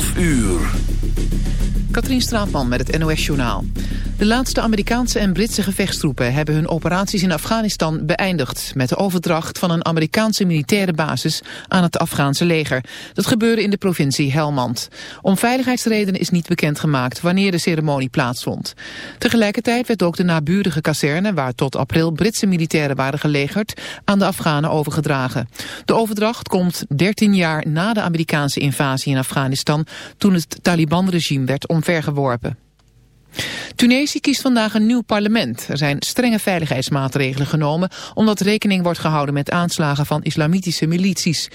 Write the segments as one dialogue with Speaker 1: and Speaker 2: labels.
Speaker 1: 12 uur.
Speaker 2: Katrien Straatman met het NOS-journaal. De laatste Amerikaanse en Britse gevechtstroepen hebben hun operaties in Afghanistan beëindigd... met de overdracht van een Amerikaanse militaire basis aan het Afghaanse leger. Dat gebeurde in de provincie Helmand. Om veiligheidsredenen is niet bekendgemaakt wanneer de ceremonie plaatsvond. Tegelijkertijd werd ook de naburige kazerne, waar tot april Britse militairen waren gelegerd, aan de Afghanen overgedragen. De overdracht komt 13 jaar na de Amerikaanse invasie in Afghanistan, toen het Taliban-regime werd omvergeworpen. Tunesië kiest vandaag een nieuw parlement. Er zijn strenge veiligheidsmaatregelen genomen... omdat rekening wordt gehouden met aanslagen van islamitische milities.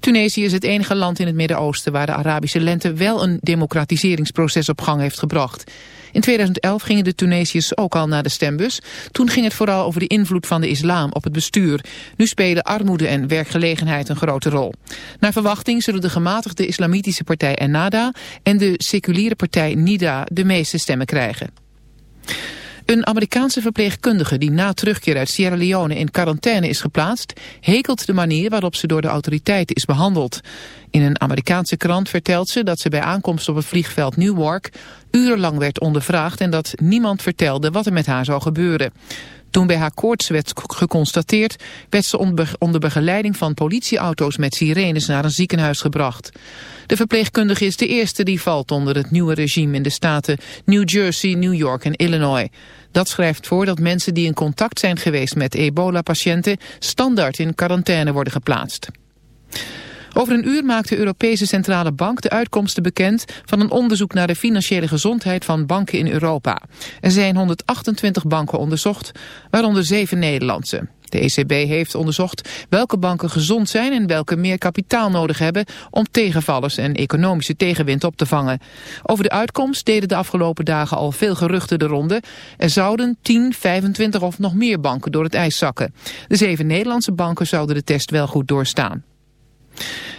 Speaker 2: Tunesië is het enige land in het Midden-Oosten... waar de Arabische lente wel een democratiseringsproces op gang heeft gebracht. In 2011 gingen de Tunesiërs ook al naar de stembus. Toen ging het vooral over de invloed van de islam op het bestuur. Nu spelen armoede en werkgelegenheid een grote rol. Naar verwachting zullen de gematigde islamitische partij Ennada... en de seculiere partij NIDA de meeste stemmen krijgen. Een Amerikaanse verpleegkundige die na terugkeer uit Sierra Leone in quarantaine is geplaatst, hekelt de manier waarop ze door de autoriteiten is behandeld. In een Amerikaanse krant vertelt ze dat ze bij aankomst op het vliegveld Newark urenlang werd ondervraagd en dat niemand vertelde wat er met haar zou gebeuren. Toen bij haar koorts werd geconstateerd, werd ze onder begeleiding van politieauto's met sirenes naar een ziekenhuis gebracht. De verpleegkundige is de eerste die valt onder het nieuwe regime in de staten New Jersey, New York en Illinois. Dat schrijft voor dat mensen die in contact zijn geweest met ebola-patiënten standaard in quarantaine worden geplaatst. Over een uur maakt de Europese Centrale Bank de uitkomsten bekend van een onderzoek naar de financiële gezondheid van banken in Europa. Er zijn 128 banken onderzocht, waaronder zeven Nederlandse. De ECB heeft onderzocht welke banken gezond zijn en welke meer kapitaal nodig hebben om tegenvallers en economische tegenwind op te vangen. Over de uitkomst deden de afgelopen dagen al veel geruchten de ronde. Er zouden 10, 25 of nog meer banken door het ijs zakken. De zeven Nederlandse banken zouden de test wel goed doorstaan.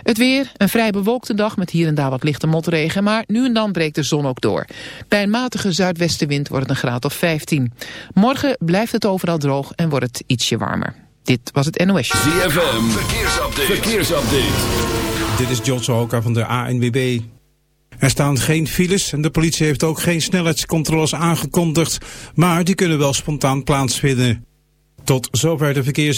Speaker 2: Het weer, een vrij bewolkte dag met hier en daar wat lichte motregen, maar nu en dan breekt de zon ook door. Bij een matige zuidwestenwind wordt het een graad of 15. Morgen blijft het overal droog en wordt het ietsje warmer. Dit was het NOS.
Speaker 1: ZFM, verkeersupdate. verkeersupdate.
Speaker 3: Dit is John Sohoka van de ANWB. Er staan geen files en de politie heeft ook geen snelheidscontroles aangekondigd, maar die kunnen wel spontaan plaatsvinden. Tot zover de verkeers...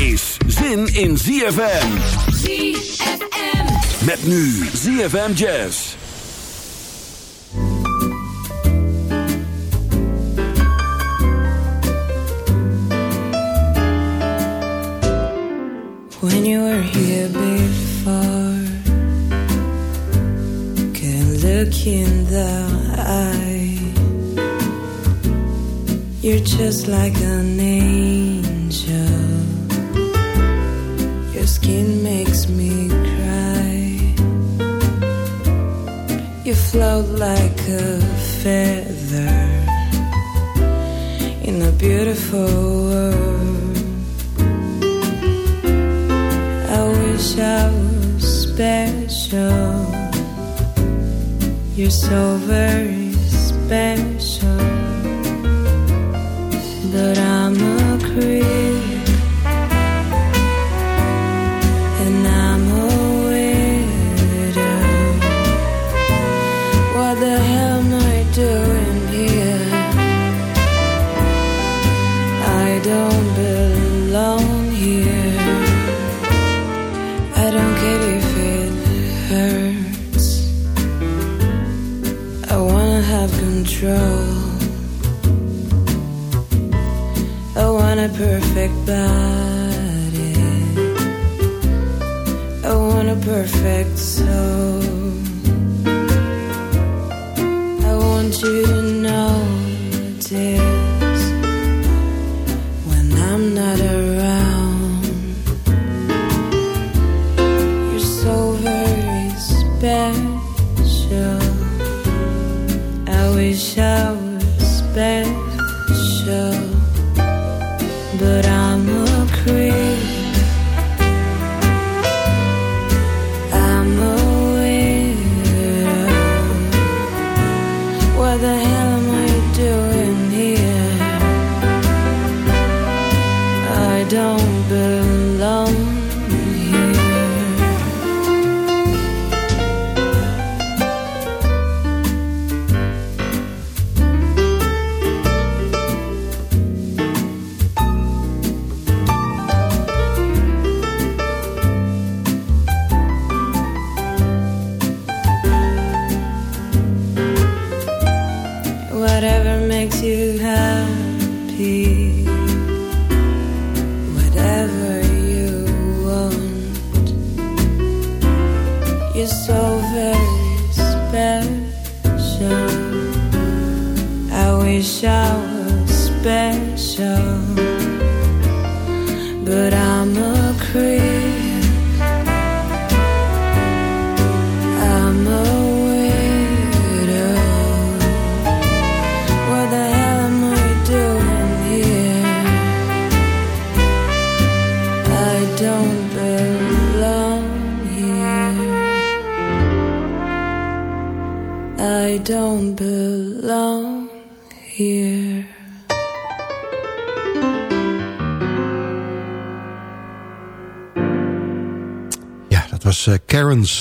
Speaker 4: Is zin in ZFM.
Speaker 5: ZFM.
Speaker 4: Met nu ZFM Jazz.
Speaker 6: When you were here before Can look in the eye You're just like an angel float like a feather in a beautiful world. I wish I was special. You're so very special. Perfect body. I want a perfect soul. I want you to notice when I'm not around. You're so very special. I wish I was special,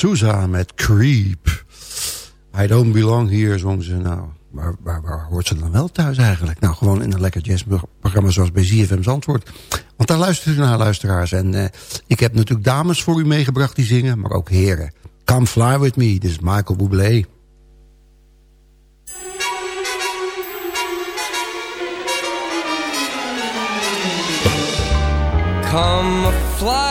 Speaker 7: Met Creep. I don't belong here, zong ze. Nou, waar, waar, hoort ze dan wel thuis eigenlijk? Nou, gewoon in een lekker jazzprogramma zoals bij ZFM Zandvoort. Want daar luistert u naar, luisteraars. En eh, ik heb natuurlijk dames voor u meegebracht die zingen, maar ook heren. Come Fly With Me, dit is Michael Bublé.
Speaker 8: Come fly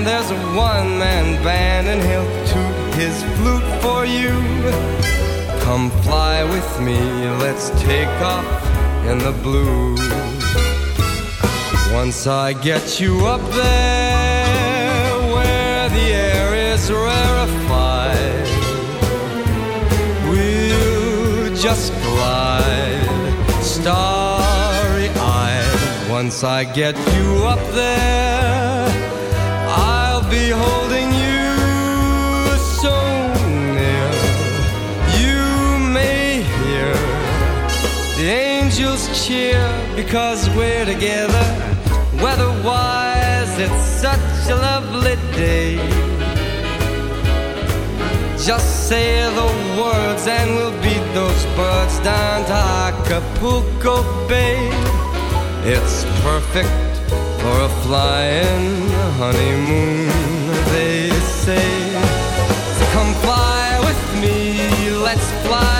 Speaker 8: Land, there's a one man band, and he'll toot his flute for you. Come fly with me, let's take off in the blue. Once I get you up there, where the air is rarefied, we'll just glide starry eyed. Once I get you up there, holding you so near. You may hear the angels cheer because we're together. Weatherwise, it's such a lovely day. Just say the words and we'll beat those birds down to Acapulco Bay. It's perfect for a flying honeymoon, they say. So come fly with me, let's fly, let's fly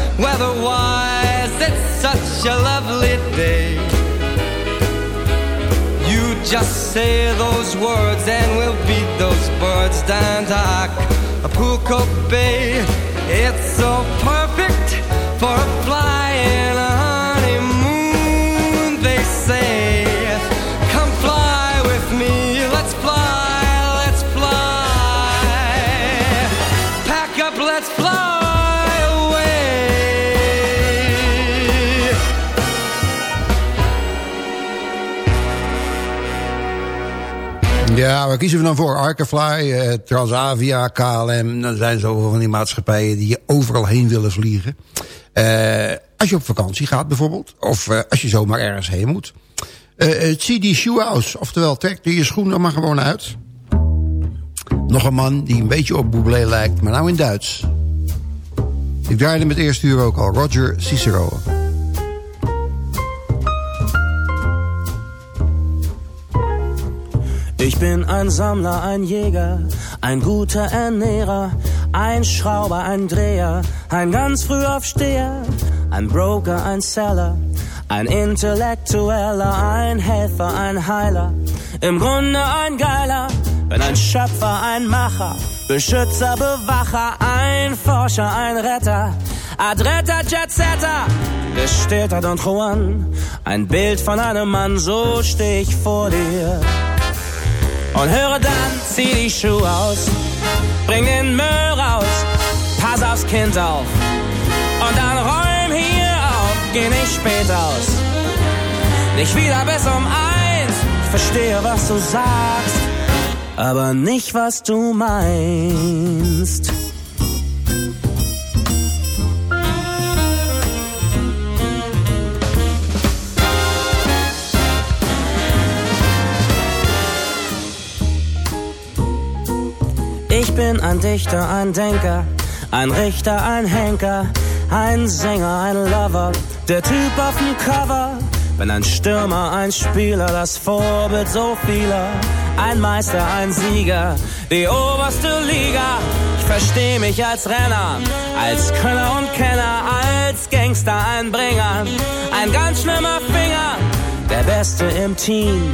Speaker 8: Weatherwise, it's such a lovely day. You just say those words and we'll beat those birds down to Acapulco Bay. It's so perfect for a flying
Speaker 7: Ja, waar kiezen we dan voor? Arkefly, eh, Transavia, KLM. Er zijn zoveel van die maatschappijen die je overal heen willen vliegen. Eh, als je op vakantie gaat bijvoorbeeld. Of eh, als je zomaar ergens heen moet. Eh eh, zie die shoe house. Oftewel, trek er je schoenen maar gewoon uit. Nog een man die een beetje op Bublé lijkt, maar nou in Duits. Ik draaide met eerste uur ook al. Roger Cicero.
Speaker 9: Ich bin ein Sammler, ein Jäger, ein guter Ernährer, ein Schrauber, ein Dreher, ein ganz Frühaufsteher, ein Broker, ein Seller, ein Intellektueller, ein Helfer, ein Heiler, im Grunde ein Geiler, bin ein Schöpfer, ein Macher, Beschützer, Bewacher, ein Forscher, ein Retter, Adretter, Jetsetter, gestillter Don Juan, ein Bild von einem Mann, so steh ich vor dir. Und höre dann, zieh die Schuhe aus, bring den Müll raus, pass aufs Kind auf. Und dann räum hier auf, geh nicht spät aus. Nicht wieder bis um eins, ich verstehe, was du sagst, aber nicht, was du meinst. Ich bin ein Dichter, ein Denker, ein Richter, ein Henker, ein Sänger, ein Lover, der Typ auf dem Cover. Bin ein Stürmer, ein Spieler, das Vorbild so vieler. Ein Meister, ein Sieger, die oberste Liga. Ich versteh mich als Renner, als Könner und Kenner, als Gangster, ein Bringer. Ein ganz schlimmer Finger, der Beste im Team.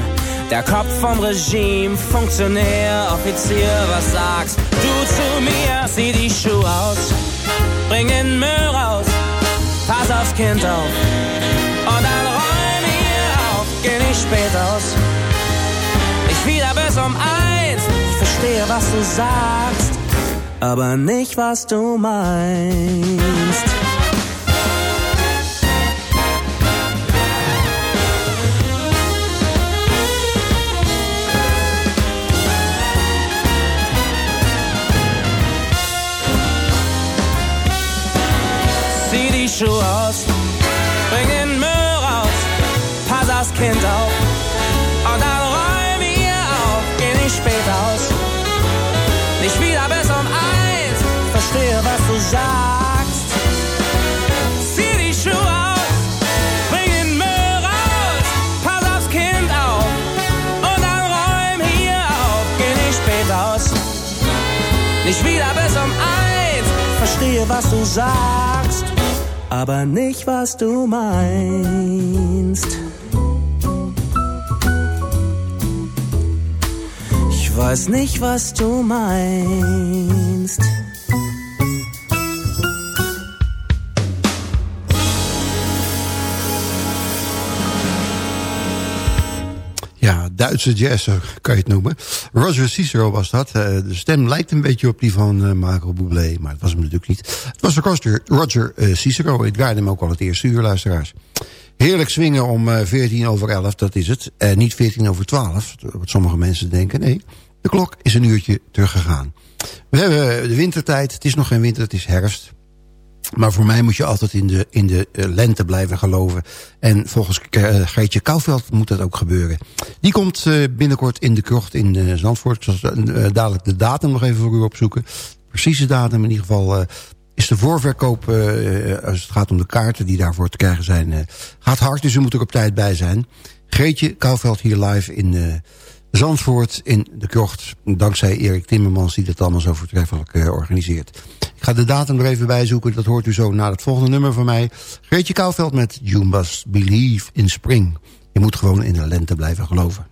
Speaker 9: Der Kopf vom Regime, Funktionär, Offizier, was sagst du zu mir? Zieh die Schuhe aus, bring den Müll raus, pass aufs Kind auf und dann räum hier auf, geh nicht spät aus. Ich wieder bis um eins, ich verstehe, was du sagst, aber nicht, was du meinst. Sagst. Zieh die Schuhe aus, bring den Müll raus, pass aufs Kind auf und dann räum hier auf, geh nicht spät aus. Nicht wieder bis um eins, verstehe, was du sagst, aber nicht, was du meinst. Ich weiß nicht, was du meinst.
Speaker 7: Duitse jazz zo kan je het noemen. Roger Cicero was dat. Eh, de stem lijkt een beetje op die van eh Marco Bublé, maar het was hem natuurlijk niet. Het was Roger, Roger eh, Cicero. Ik draaide hem ook al het eerste uur, luisteraars. Heerlijk swingen om eh 14 over 11, dat is het. Eh, niet 14 over 12, wat sommige mensen denken. Nee, de klok is een uurtje teruggegaan. We hebben de wintertijd. Het is nog geen winter, het is herfst. Maar voor mij moet je altijd in de, in de eh, lente blijven geloven. En volgens eh, Geertje Kouwveld moet dat ook gebeuren. Die komt eh, binnenkort in de krocht in Zandvoort. Ik zal dadelijk de datum nog even voor u opzoeken. Precieze datum in ieder geval... is de voorverkoop, als het gaat om de kaarten die daarvoor te krijgen zijn... gaat hard, dus u moet er op tijd bij zijn. Greetje Kouwveld hier live in Zandvoort in de krocht. Dankzij Erik Timmermans die dat allemaal zo voortreffelijk organiseert. Ga de datum er even bij zoeken. Dat hoort u zo na het volgende nummer van mij. Greetje Kouwveld met Must Believe in Spring. Je moet gewoon in de lente blijven geloven.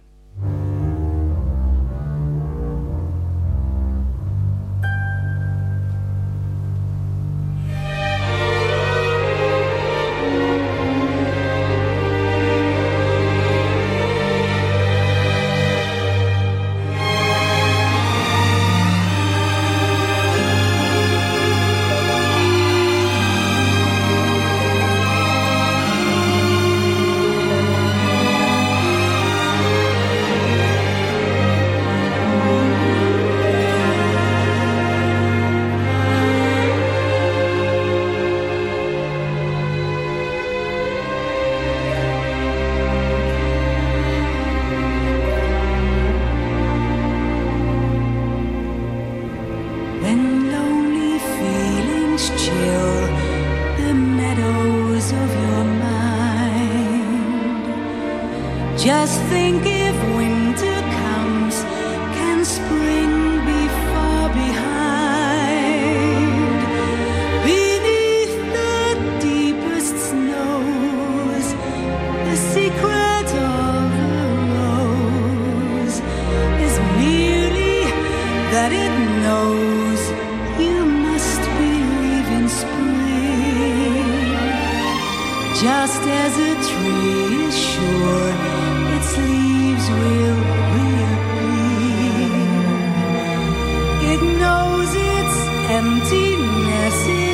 Speaker 10: It knows its emptiness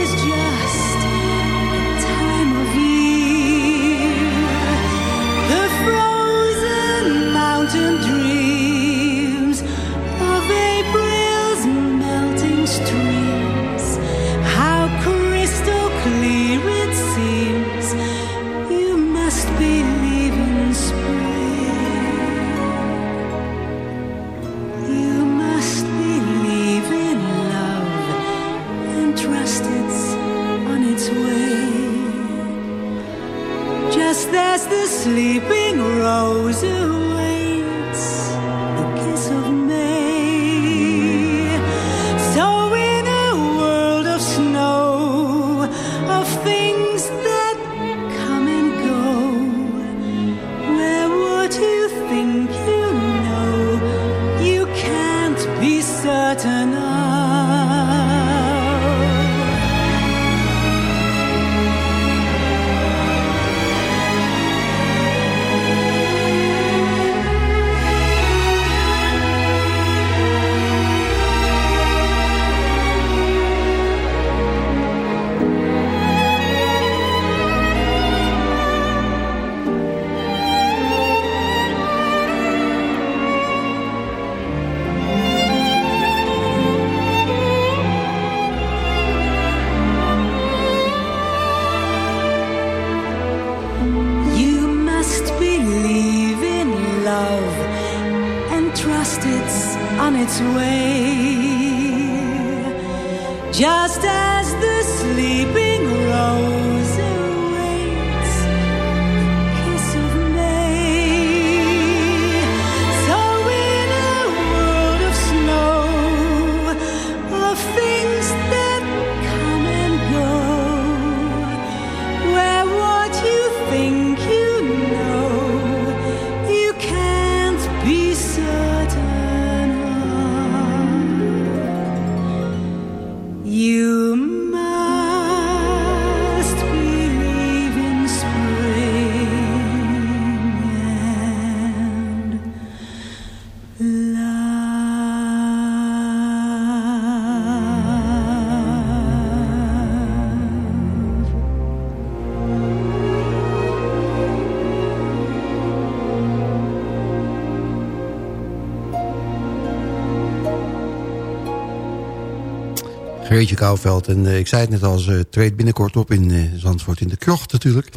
Speaker 7: Kouwveld. En eh, ik zei het net al, ze treedt binnenkort op in eh, Zandvoort in de Krocht natuurlijk.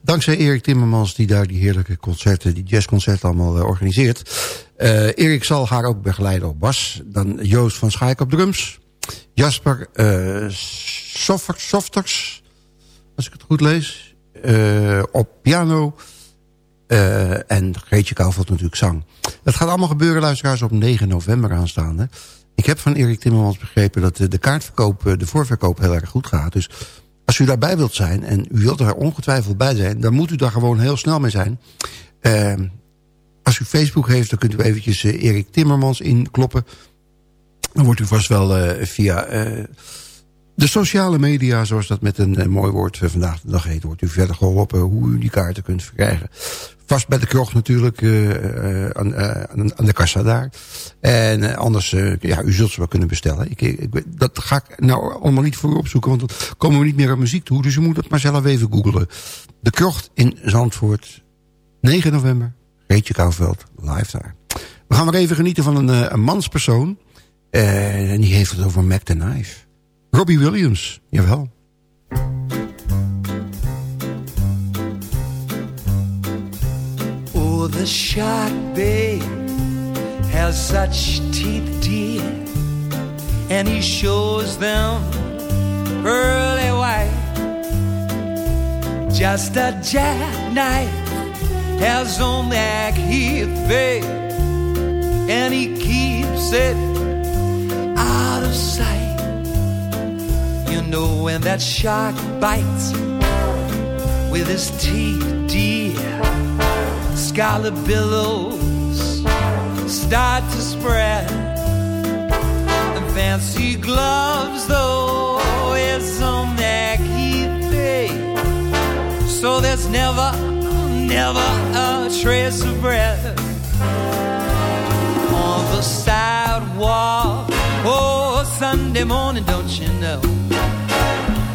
Speaker 7: Dankzij Erik Timmermans die daar die heerlijke concerten, die jazzconcerten allemaal eh, organiseert. Erik zal haar ook begeleiden op bas. Dan Joost van Schaik op drums. Jasper Softers, als ik het goed lees, op piano. En Greetje Kouwveld natuurlijk zang. Dat gaat allemaal gebeuren, luisteraars, op 9 november aanstaande. Ik heb van Erik Timmermans begrepen dat de, kaartverkoop, eh, de voorverkoop heel erg goed gaat. Dus als u daarbij wilt zijn en u wilt er ongetwijfeld bij zijn... dan moet u daar gewoon heel snel mee zijn. Eh, als u Facebook heeft, dan kunt u eventjes eh, Erik Timmermans inkloppen. Dan wordt u vast wel eh, via de sociale media, zoals dat met een eh, mooi woord eh, vandaag de dag heet... wordt u verder geholpen hoe u die kaarten kunt verkrijgen. Vast bij de krocht natuurlijk, eh, aan, aan, de kassa daar. En anders, ja, u zult ze wel kunnen bestellen. Ik, ik, dat ga ik nou allemaal niet voor u opzoeken, want dan komen we niet meer aan muziek toe. Dus u moet het maar zelf even googlen. De krocht in Zandvoort, 9 november, Reetje Kouwveld, live daar. We gaan maar even genieten van een, een manspersoon. En die heeft het over Mac the Knife. Robbie Williams, jawel.
Speaker 10: Oh, the shark, babe, has such teeth, dear, and he shows them pearly white. Just a jackknife has on that heat, babe, and he keeps it out of sight. You know when that shark bites with his teeth, dear scarlet billows start to spread. And fancy gloves, though, is on that key. So there's never, never a trace of breath on the sidewalk. Oh, Sunday morning, don't you know?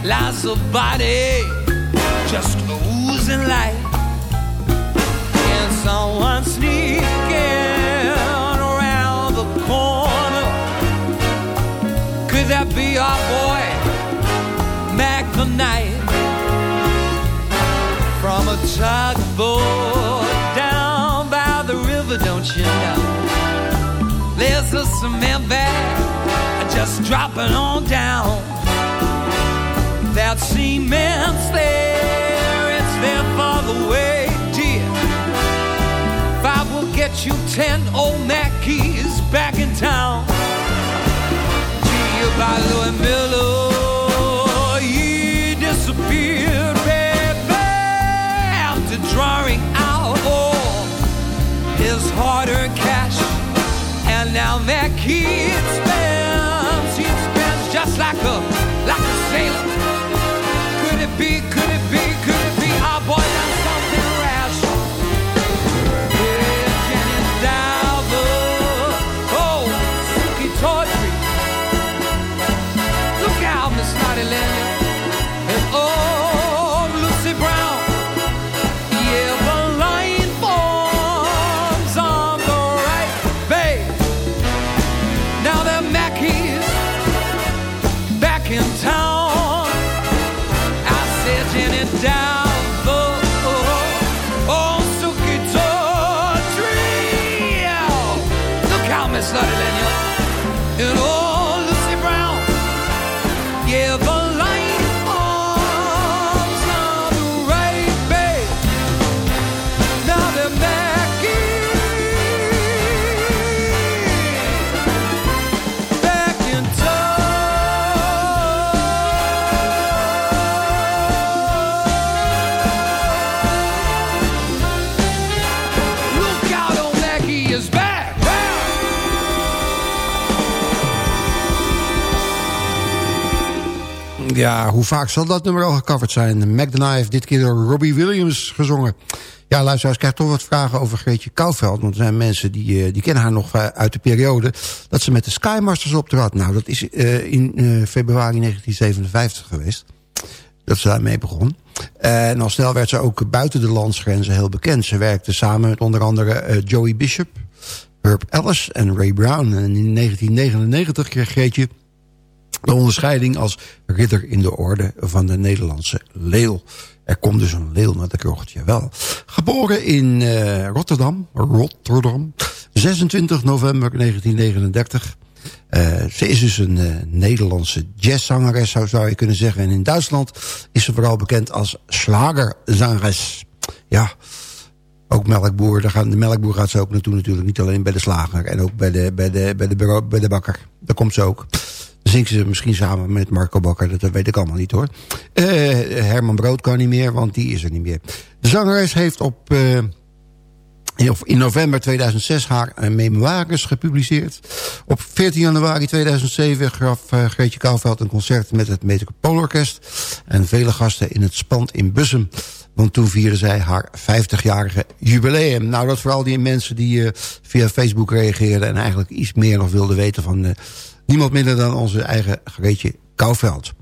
Speaker 10: Lies a body just oozing light and someone sneaking around the corner. Could that be our boy, Mac the Knight? From a tugboat down by the river, don't you know? There's a cement bag just dropping on down. That cement's there, it's there for the way, dear. Five will get you ten old Mackeys back in town. Gee, by Louis Miller, he disappeared, baby, after drawing out all his hard-earned cash. And now Mackey
Speaker 7: Ja, hoe vaak zal dat nummer al gecoverd zijn? Mac Knife, dit keer door Robbie Williams gezongen. Ja, luisteraars, ik krijg toch wat vragen over Greetje Kouwveld. Want er zijn mensen die, eh, die kennen haar nog eh, uit de periode... dat ze met de Skymasters optrad. Nou, dat is eh, in februari 1957 geweest. Dat ze daarmee begon. En al snel werd ze ook buiten de landsgrenzen heel bekend. Ze werkte samen met onder andere Joey Bishop... Herb Ellis en Ray Brown. En in 1999 kreeg Greetje de onderscheiding als ridder in de orde van de Nederlandse leeuw. Er komt dus een leeuw naar de krocht, jawel. Geboren in eh, Rotterdam, Rotterdam, 26 november 1939. Eh, ze is dus een eh, Nederlandse jazzzangeres, zou, zou je kunnen zeggen. En in Duitsland is ze vooral bekend als slagerzangeres. Ja, Ook melkboer, de melkboer gaat ze ook naartoe natuurlijk. Niet alleen bij de slager en ook bij de, bij de, bij de, bij de bakker. Daar komt ze ook. Zingt ze misschien samen met Marco Bakker. Dat weet ik allemaal niet hoor. Eh, Herman Brood kan niet meer, want die is er niet meer. De zangeres heeft op... eh, in- november 2006 haar eh, memoires gepubliceerd. Op 14 januari 2007 gaf Greetje Kouwveld een concert met het Metropoolorkest. En vele gasten in het Spand in Bussum. Want toen vierde zij haar 50-jarige jubileum. Nou, dat vooral die mensen die via Facebook reageerden... en eigenlijk iets meer nog wilden weten van niemand minder dan onze eigen Greetje Kouwveld.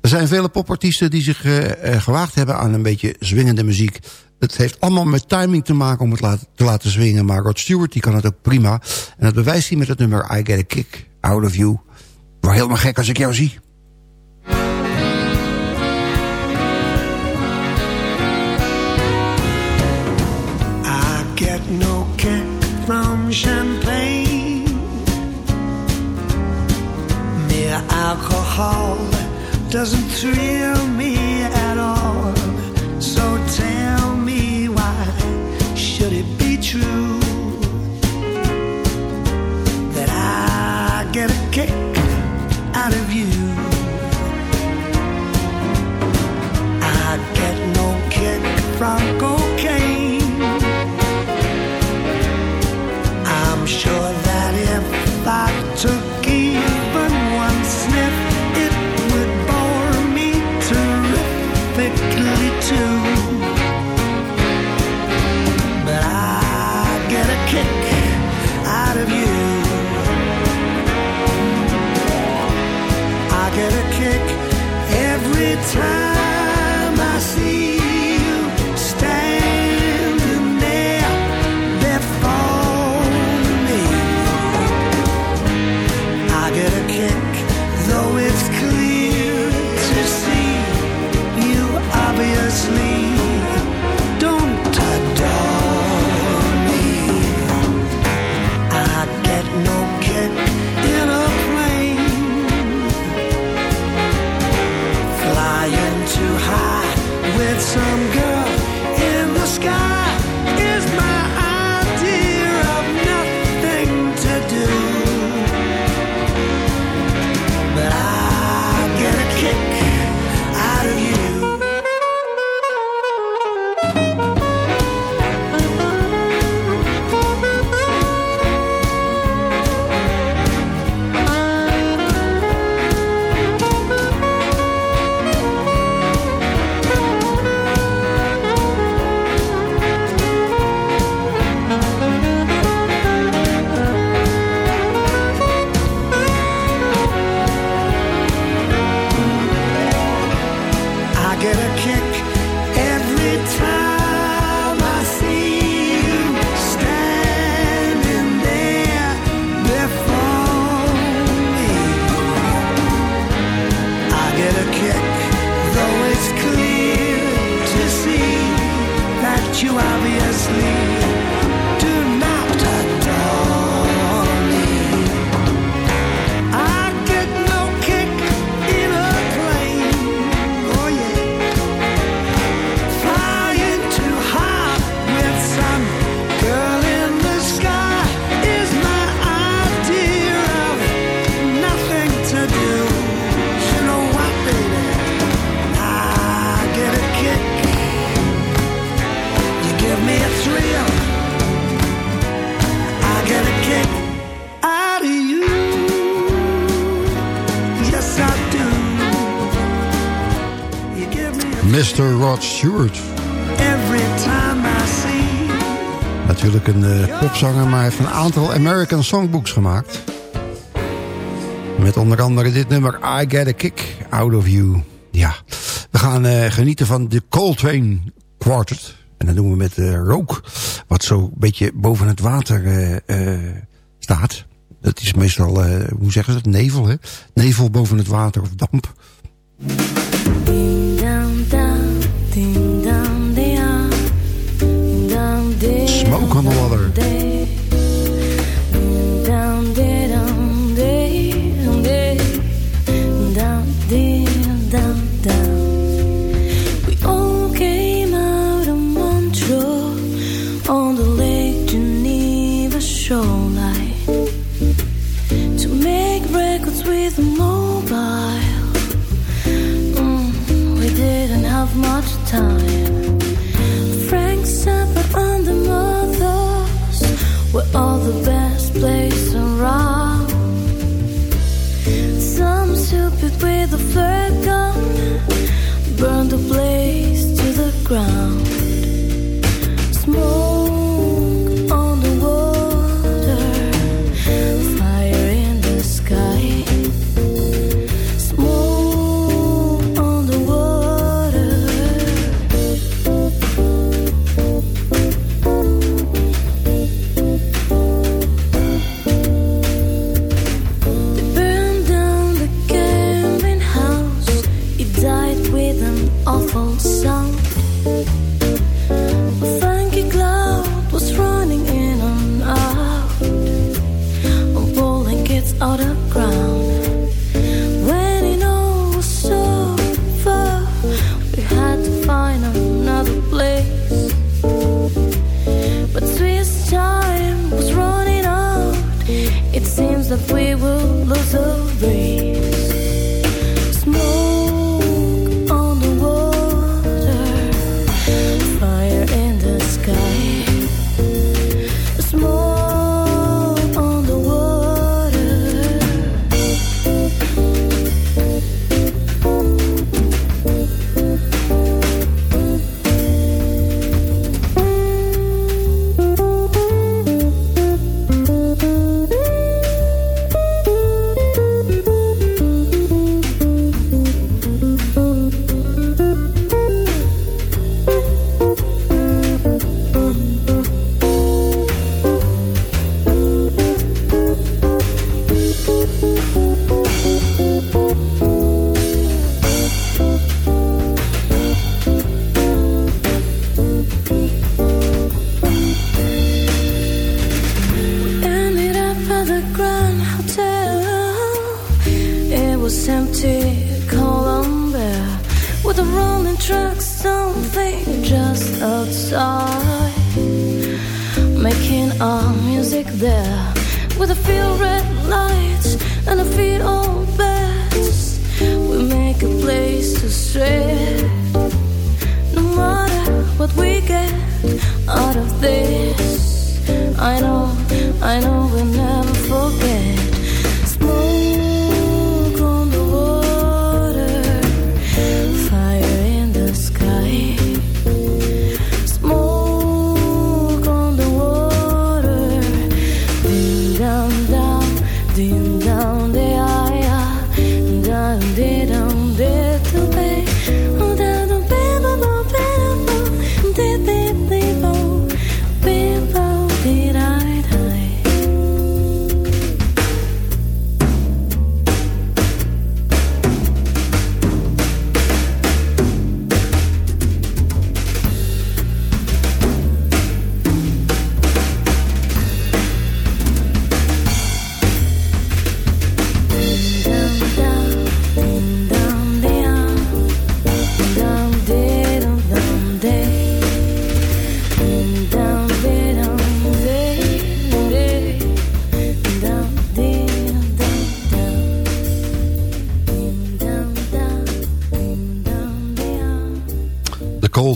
Speaker 7: Er zijn vele popartiesten die zich eh, gewaagd hebben aan een beetje zwingende muziek. Het heeft allemaal met timing te maken om het te laten zwingen. Maar Rod Stewart die kan het ook prima. En dat bewijst hij met het nummer I Get A Kick Out Of You. Word helemaal gek als ik jou zie.
Speaker 11: Alcohol doesn't thrill me
Speaker 7: Stewart.
Speaker 11: every time I see.
Speaker 7: Natuurlijk een eh, popzanger, maar hij heeft een aantal American songbooks gemaakt. Met onder andere dit nummer I Get A Kick Out Of You. Ja, we gaan eh, genieten van de Coltrane Quartet. En dat doen we met eh, rook, wat zo een beetje boven het water staat. Dat is meestal, hoe zeggen ze dat, nevel hè? Nevel boven het water of damp.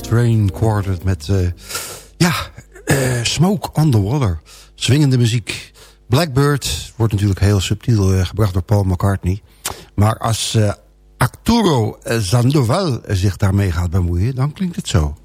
Speaker 7: Train Quartet met, uh, ja, eh, Smoke on the Water. Zwingende muziek. Blackbird wordt natuurlijk heel subtiel eh, gebracht door Paul McCartney. Maar als Arturo Sandoval zich daarmee gaat bemoeien, dan klinkt het zo.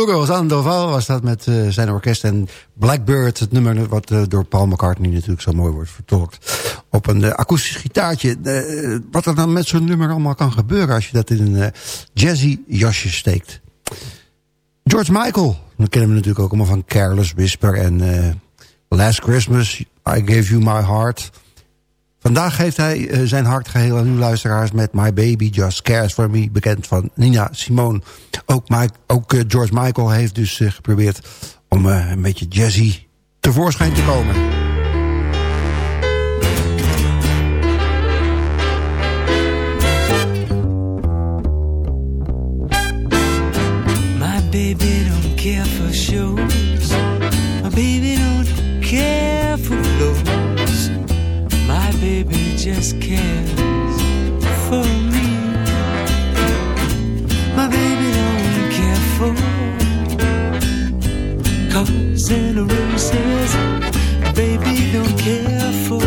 Speaker 7: Andorro Sandoval was dat met eh, zijn orkest. En Blackbird, het nummer wat eh, door Paul McCartney natuurlijk zo mooi wordt vertolkt. Op een eh, akoestisch gitaartje. Wat er dan met zo'n nummer allemaal kan gebeuren als je dat in een jazzy jasje steekt. George Michael, dan kennen we natuurlijk ook allemaal van Careless Whisper en Last Christmas, I Gave You My Heart. Vandaag geeft hij eh, zijn hart geheel aan uw luisteraars met My Baby Just Cares For Me, bekend van Nina Simone. Ook, ook eh, George Michael heeft dus eh, geprobeerd om een beetje jazzy tevoorschijn te komen.
Speaker 12: Roses. Baby don't care for.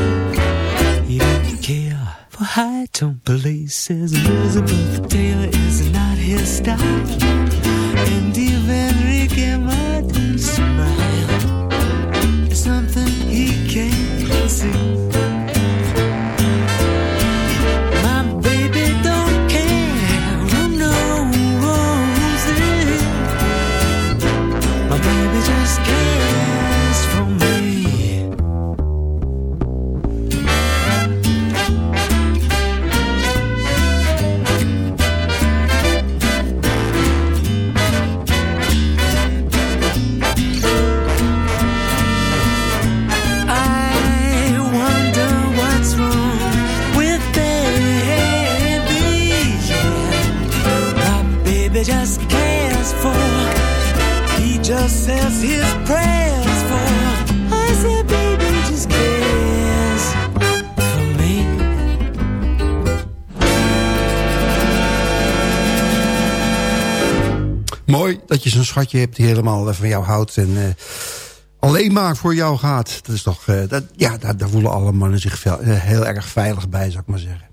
Speaker 12: He don't care for high tone places. Elizabeth Taylor is not his style. And even Ricky Martin's smile is something he can't see.
Speaker 7: Schatje hebt die helemaal van jou houdt en eh, alleen maar voor jou gaat. Dat is toch, eh, dat, ja, daar, daar voelen alle mannen zich eh, heel erg veilig bij, zou ik maar zeggen.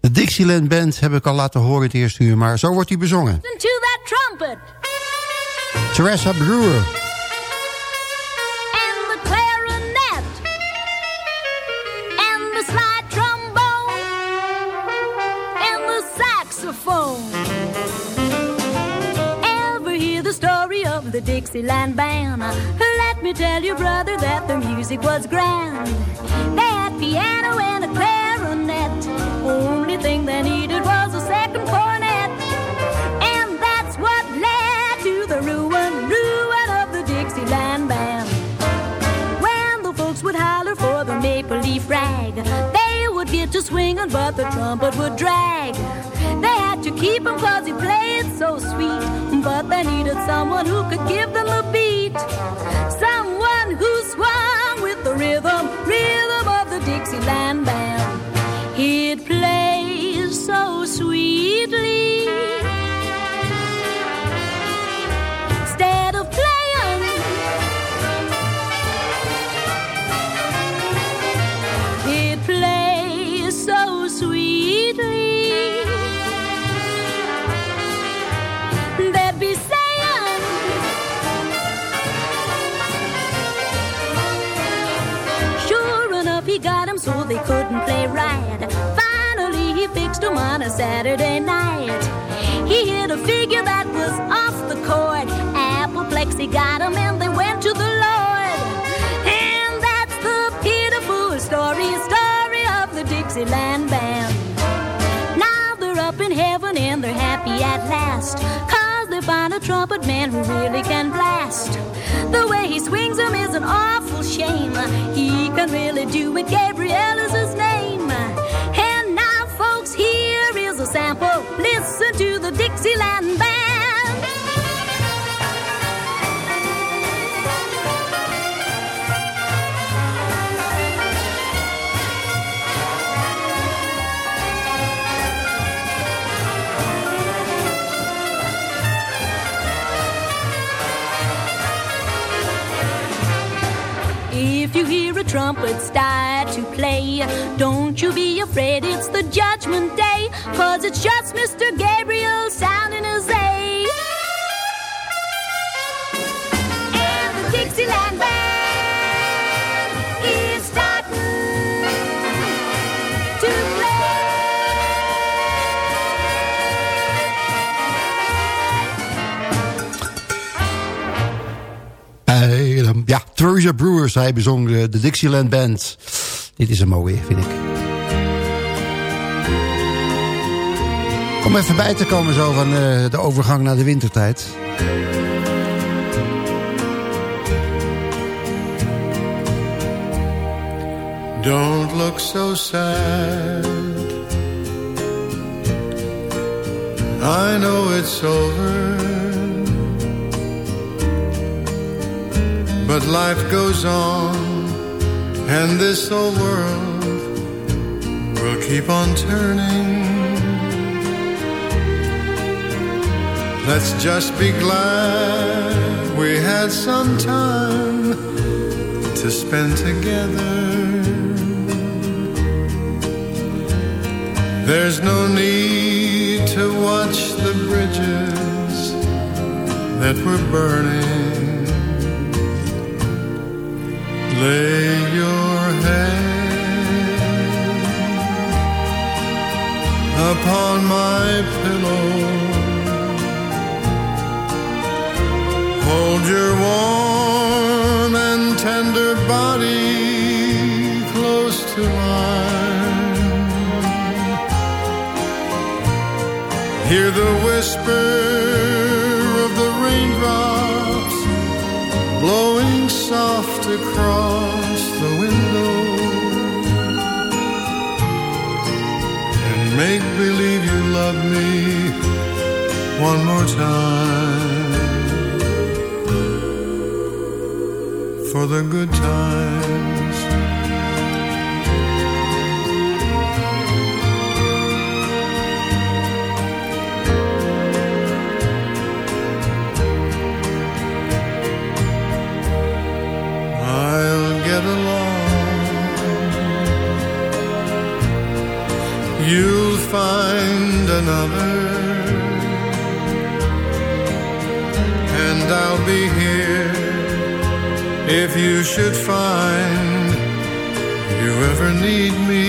Speaker 7: De Dixieland Band heb ik al laten horen het eerste uur, maar zo wordt hij bezongen.
Speaker 13: Listen to that trumpet
Speaker 7: Teresa Brewer.
Speaker 13: Dixieland Band? Let me tell you, brother, that the music was grand. They had piano and a clarinet. Only thing they needed was a second cornet. And that's what led to the ruin, ruin of the Dixieland Band. When the folks would holler for the maple leaf rag, they would get to swinging, but the trumpet would drag. They keep him cause he played so sweet, but they needed someone who could give them the beat. Someone who swung with the rhythm, rhythm of the Dixieland Band. He'd play so sweetly. Couldn't play right. Finally, he fixed him on a Saturday night. He hit a figure that was off the court. Apoplexy got him, and they went to the Lord. And that's the pitiful story, story of the Dixieland Band. Now they're up in heaven and they're happy at last. Cause they find a trumpet man who really can blast. The way he swings them is an awful shame. He can really do it, Gabriel is his name. And now, folks, here is a sample. Listen to the Dixieland Band. You hear a trumpet start to play, don't you be afraid, it's the judgment day. Cause it's just Mr. Gabriel sounding his
Speaker 7: Treasure Brewers, hij bezong de, de Dixieland Band. Dit is een mooie, vind ik. Om even bij te komen zo van eh, de overgang naar de wintertijd.
Speaker 14: Don't look so sad. I know it's over. But life goes on, and this old world will keep on turning. Let's just be glad we had some time to spend together. There's no need to watch the bridges that were burning. Lay your head upon my pillow. Hold your warm and tender body close to mine. Hear the whisper of the raindrops blowing soft across the window. And make believe you love me one more time. For the good times. You'll find another, and I'll be here if you should find you ever need me.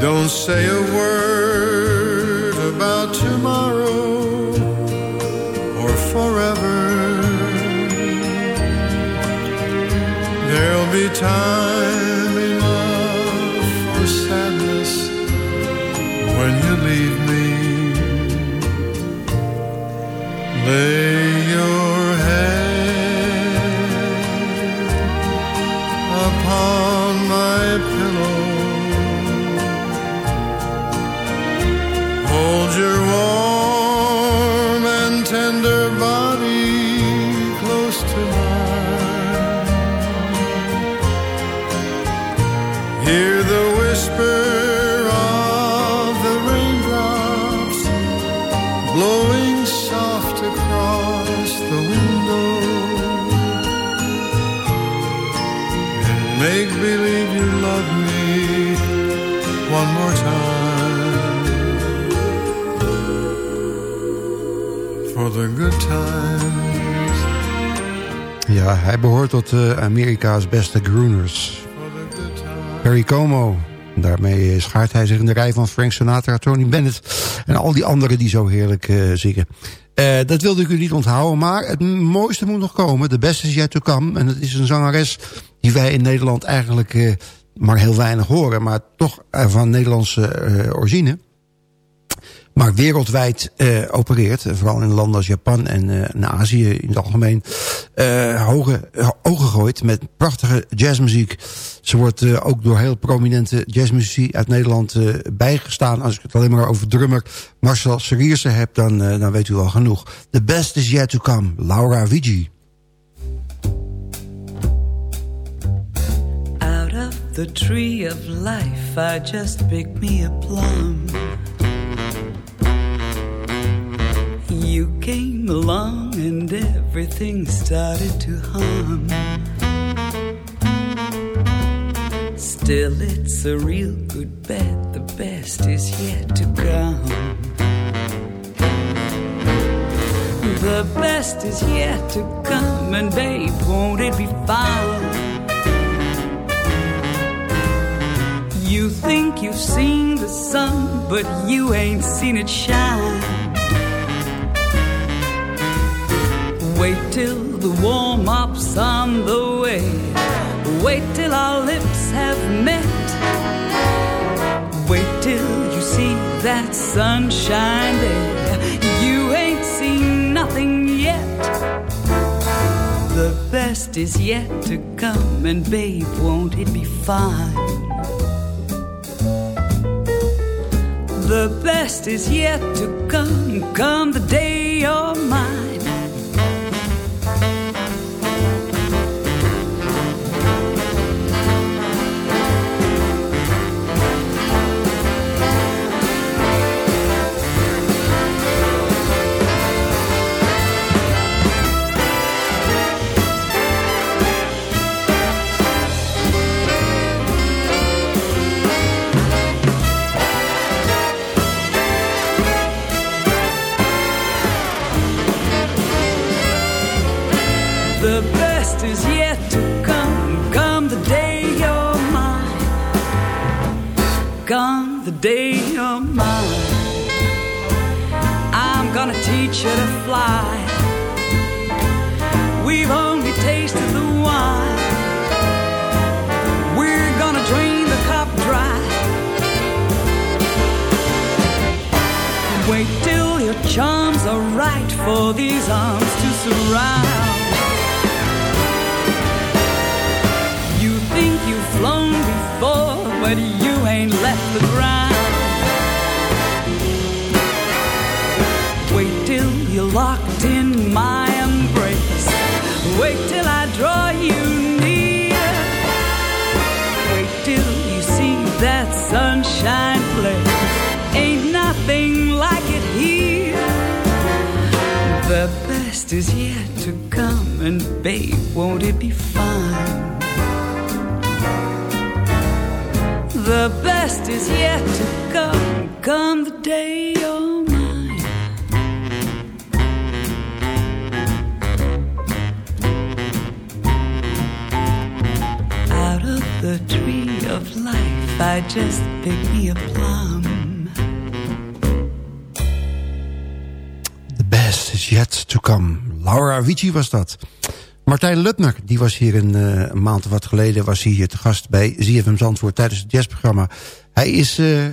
Speaker 14: Don't say a word about tomorrow or forever. There'll be time when you leave me. Lay one more time. For the good times.
Speaker 7: Ja, hij behoort tot eh, Amerika's beste groeners. Perry Como. Daarmee schaart hij zich in de rij van Frank Sinatra, Tony Bennett... en al die anderen die zo heerlijk eh, zingen. Eh, dat wilde ik u niet onthouden, maar het mooiste moet nog komen. De beste is yet to come. En dat is een zangeres die wij in Nederland eigenlijk eh, maar heel weinig horen... maar toch eh, van Nederlandse eh, origine maar wereldwijd eh, opereert. Vooral in landen als Japan en in Azië in het algemeen. hoge ogen gooit met prachtige jazzmuziek. Ze wordt ook door heel prominente jazzmuzici uit Nederland bijgestaan. Als ik het alleen maar over drummer Marcel Serierse heb, dan, dan weet u wel genoeg. The best is yet to come. Laura Vigi.
Speaker 6: The tree of life, I just picked me a plum. You came along and everything started to hum. Still, it's a real good bet. The best is yet to come. The best is yet to come, and babe, won't it be fun? You think you've seen the sun, but you ain't seen it shine.
Speaker 10: Wait till the warm up's on the way. Wait till our lips have met. Wait till you see that sunshine there. You ain't seen nothing yet. The best is yet to come, and babe, won't it be fine? The best is yet to come, come the day you're mine. Day you're mine. I'm gonna teach you to fly. We've only tasted the wine. We're gonna drain the cup dry. Wait till your charms are right for these arms to surround. You think you've flown before, but you ain't left the ground. Is yet to come, and babe, won't it be fine? The best is yet to come, come the day you're mine. Out of the tree of life, I just picked me a plum.
Speaker 7: Yet to come. Laura Vici was dat. Martijn Lutner, die was hier een, eh, maand of wat geleden... was hier te gast bij ZFM Zandvoort tijdens het jazzprogramma. Hij is uh,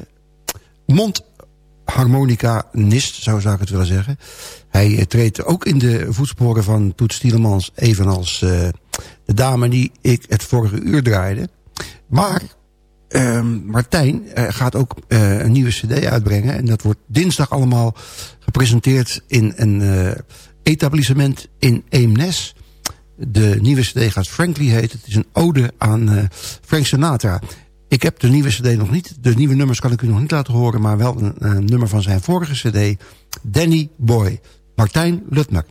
Speaker 7: mondharmonica-nist, zo zou ik het willen zeggen. Hij eh, treedt ook in de voetsporen van Toet Stielemans... evenals de dame die ik het vorige uur draaide. Maar ehm, Martijn gaat ook een nieuwe cd uitbrengen... en dat wordt dinsdag allemaal gepresenteerd in een etablissement in Eemnes... De nieuwe cd gaat Frankly heet. Het is een ode aan Frank Sinatra. Ik heb de nieuwe cd nog niet. De nieuwe nummers kan ik u nog niet laten horen... maar wel een, een nummer van zijn vorige cd. Danny Boy. Martijn Lutmer.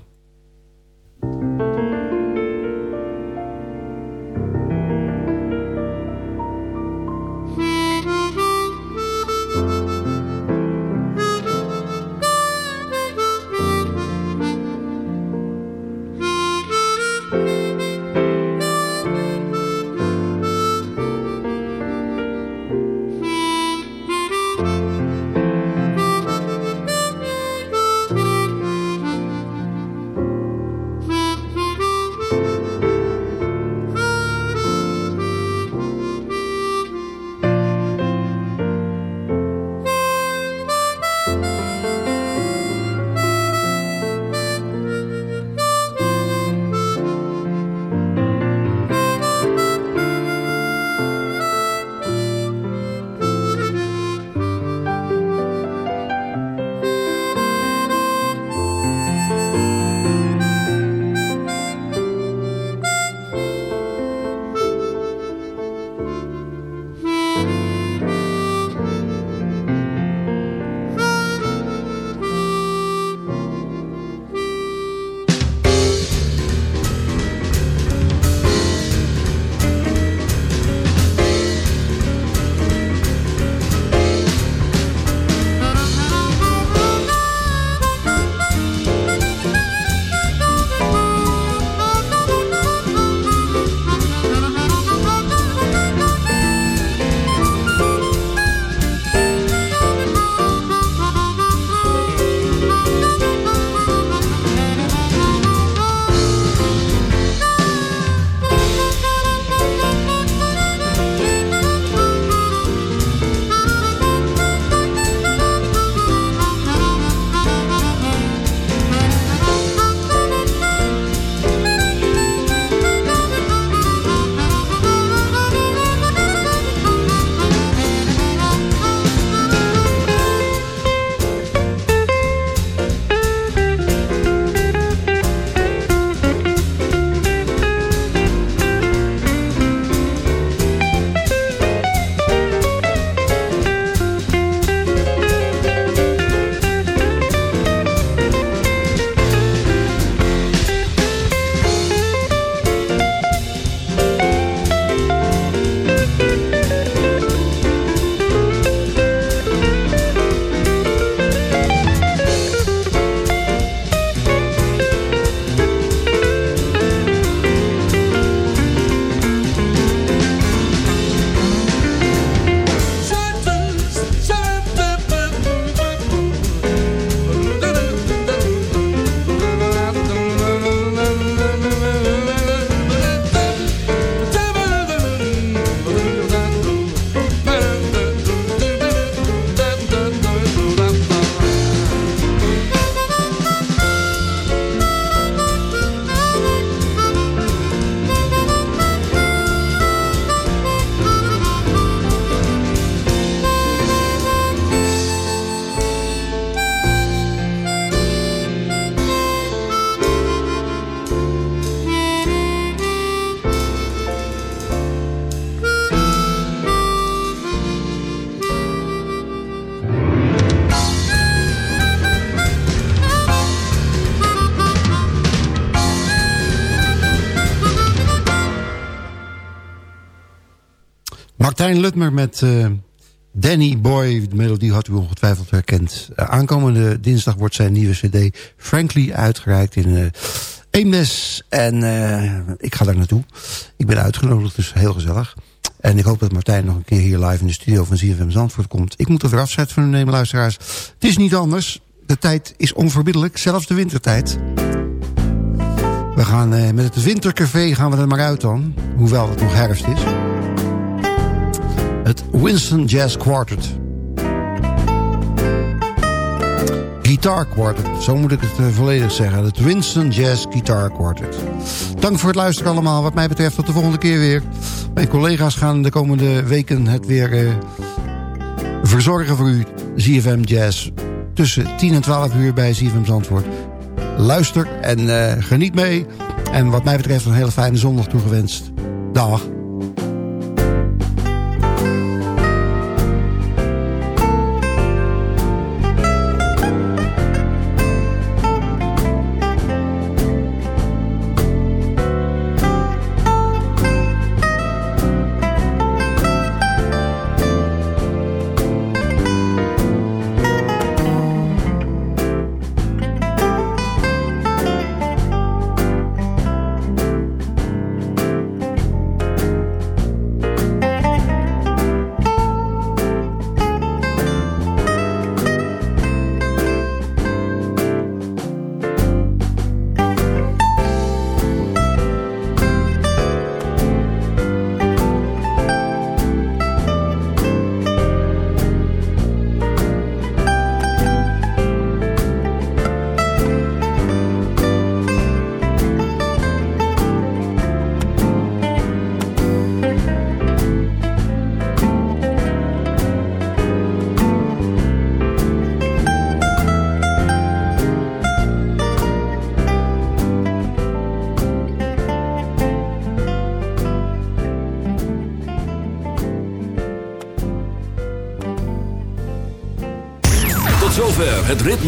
Speaker 7: Martijn Lutmer met uh, Danny Boy. De melodie had u ongetwijfeld herkend. Uh, aankomende dinsdag wordt zijn nieuwe cd Frankly uitgereikt in uh, Eemnes. En ik ga daar naartoe. Ik ben uitgenodigd, dus heel gezellig. En ik hoop dat Martijn nog een keer hier live in de studio van ZFM Zandvoort komt. Ik moet er weer afzet van u nemen, luisteraars. Het is niet anders. De tijd is onverbiddelijk, zelfs de wintertijd. We gaan met het wintercafé gaan we er maar uit dan. Hoewel het nog herfst is. Het Winston Jazz Quartet. Guitar Quartet, zo moet ik het uh, volledig zeggen. Het Winston Jazz Guitar Quartet. Dank voor het luisteren allemaal. Wat mij betreft tot de volgende keer weer. Mijn collega's gaan de komende weken het weer uh, verzorgen voor u. ZFM Jazz tussen 10 en 12 uur bij ZFM Zandvoort. Luister en uh, geniet mee. En wat mij betreft een hele fijne zondag toegewenst. Dag.